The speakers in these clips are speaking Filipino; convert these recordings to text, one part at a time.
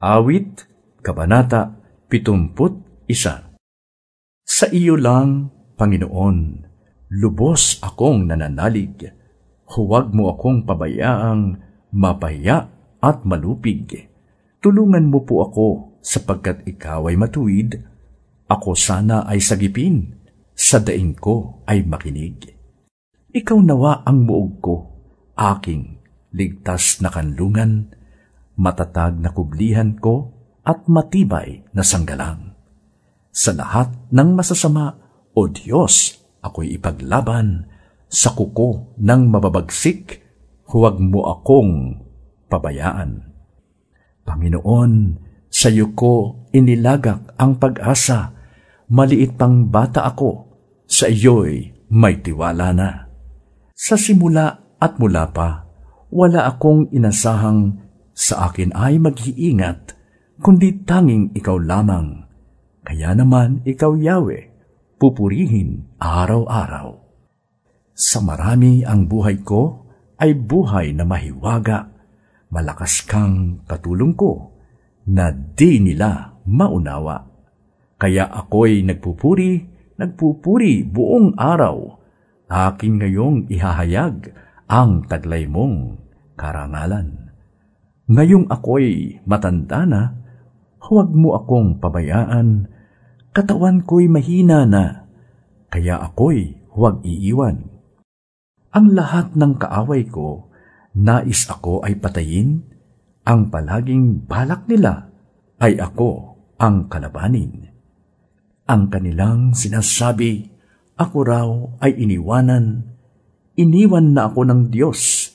Awit, Kabanata, 71 Sa iyo lang, Panginoon, lubos akong nananalig. Huwag mo akong pabayaang mapaya at malupig. Tulungan mo po ako sapagkat ikaw ay matuwid. Ako sana ay sagipin, sa daing ko ay makinig. Ikaw nawa ang muog ko, aking ligtas na kanlungan, matatag na kublihan ko at matibay na sanggalang. Sa lahat ng masasama, O Diyos, ako'y ipaglaban sa kuko ng mababagsik, huwag mo akong pabayaan. Panginoon, sa iyo ko inilagak ang pag-asa, maliit pang bata ako, sa iyo'y may tiwala na. Sa simula at mula pa, wala akong inasahang sa akin ay mag-iingat kundi tanging ikaw lamang. Kaya naman ikaw, Yahweh, pupurihin araw-araw. Sa marami ang buhay ko ay buhay na mahiwaga. Malakas kang katulong ko na di nila maunawa. Kaya ako'y nagpupuri, nagpupuri buong araw. Akin ngayong ihahayag ang taglay mong karangalan. Ngayong ako'y matanda na, Huwag mo akong pabayaan, katawan ko'y mahina na, kaya ako'y huwag iiwan. Ang lahat ng kaaway ko, nais ako ay patayin, ang palaging balak nila ay ako ang kalabanin. Ang kanilang sinasabi, ako raw ay iniwanan, iniwan na ako ng Diyos,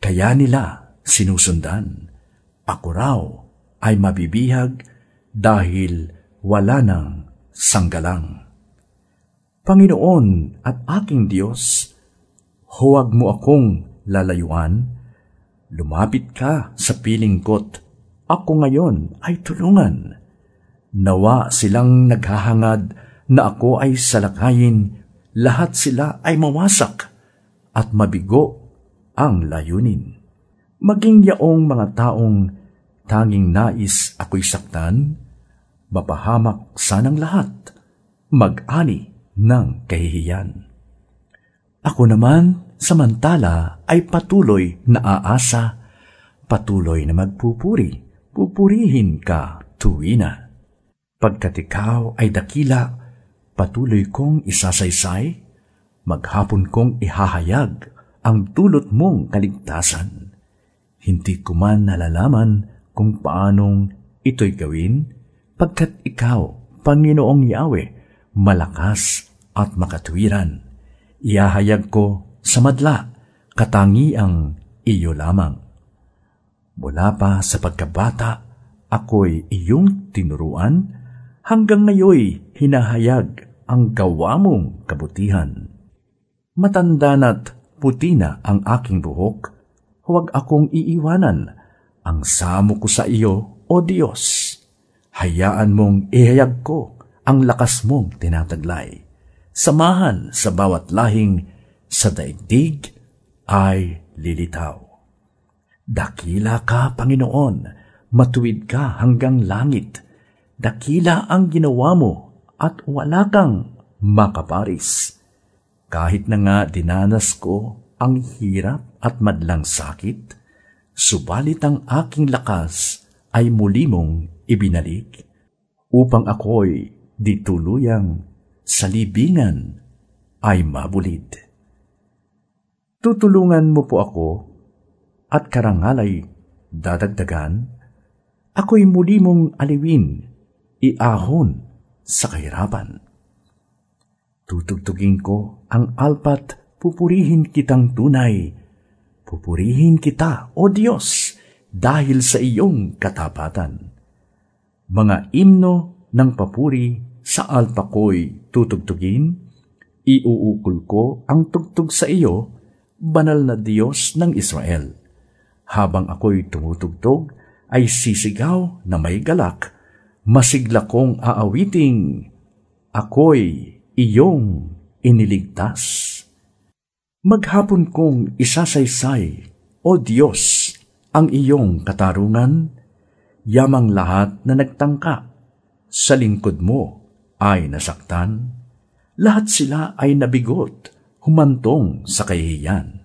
kaya nila sinusundan. Ako raw ay mabibihag dahil wala nang sanggalang. Panginoon at aking Diyos, huwag mo akong lalayuan, lumapit ka sa piling ko't ako ngayon ay tulungan. Nawa silang naghahangad na ako ay salakayin, lahat sila ay mawasak at mabigo ang layunin. Maging yaong mga taong tanging nais ako'y saktan, mapahamak sanang lahat, mag-ani ng kahihiyan. Ako naman, samantala, ay patuloy na aasa, patuloy na magpupuri, pupurihin ka tuwina. Pagkat ikaw ay dakila, patuloy kong isasaysay, maghapon kong ihahayag ang dulot mong kaligtasan. Hindi ko man nalalaman kung paanong ito'y gawin, pagkat ikaw, Panginoong Yahweh, malakas at makatwiran. Iahayag ko sa madla, katangiang iyo lamang. Mula pa sa pagkabata, ako'y iyong tinuruan, hanggang ngayoy hinahayag ang gawa mong kabutihan. Matanda na't puti na ang aking buhok, huwag akong iiwanan ang samo ko sa iyo, O Diyos. Hayaan mong ihayag ko ang lakas mong tinataglay. Samahan sa bawat lahing sa daigdig ay lilitaw. Dakila ka, Panginoon, matuwid ka hanggang langit. Dakila ang ginawa mo at wala kang makaparis. Kahit na nga dinanas ko ang hirap at madlang sakit, subalit ang aking lakas ay muli mong ibinalik, upang ako'y di tuluyang sa libingan ay mabulid. Tutulungan mo po ako at karangalay dadagdagan, ako'y muli mong aliwin, iahon sa kahirapan. Tutugtugin ko ang alpat, pupurihin kitang tunay, Pupurihin kita, O Diyos, dahil sa iyong katapatan. Mga imno ng papuri sa alpa ko'y tutugtugin, iuukol ko ang tugtog sa iyo, banal na Diyos ng Israel. Habang ako'y tumutugtog, ay sisigaw na may galak, masigla kong aawiting, ako'y iyong iniligtas. Maghapon kong isasaysay, O Diyos, ang iyong katarungan, yamang lahat na nagtangka. Sa lingkod mo ay nasaktan. Lahat sila ay nabigot, humantong sa kahihiyan.